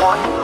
One.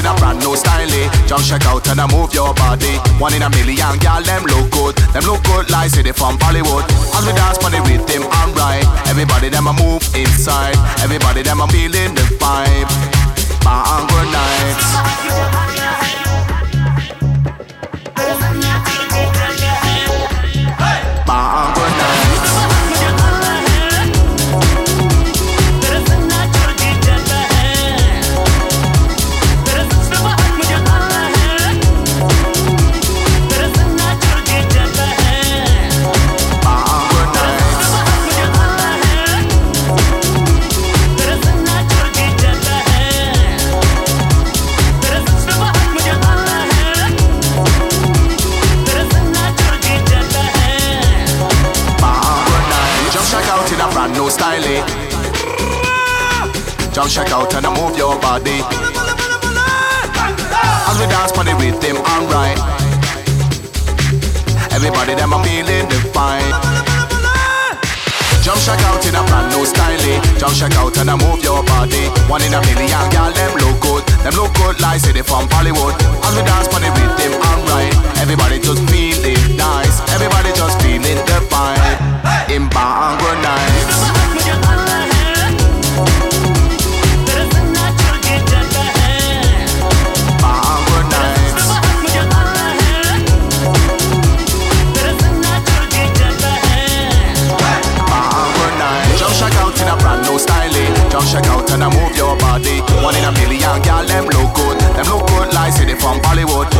in a brand new style. Eh? Just check out and I move your body. One in a million, girl, them look good. Them look good like city from Bollywood. As we dance on the rhythm and right, everybody them a move inside. Everybody them a feeling the vibe. Bang good nights. style it. Jump check out and move your body. As we dance for the rhythm and right. Everybody them are feeling the fine. Jump shake out in a brand new style. Jump shake out and move your body. One in a million, girl, them look good. Them look good like city from Hollywood. Check out and I move your body. One in a million, girl, them look good. Them look good like city from Bollywood.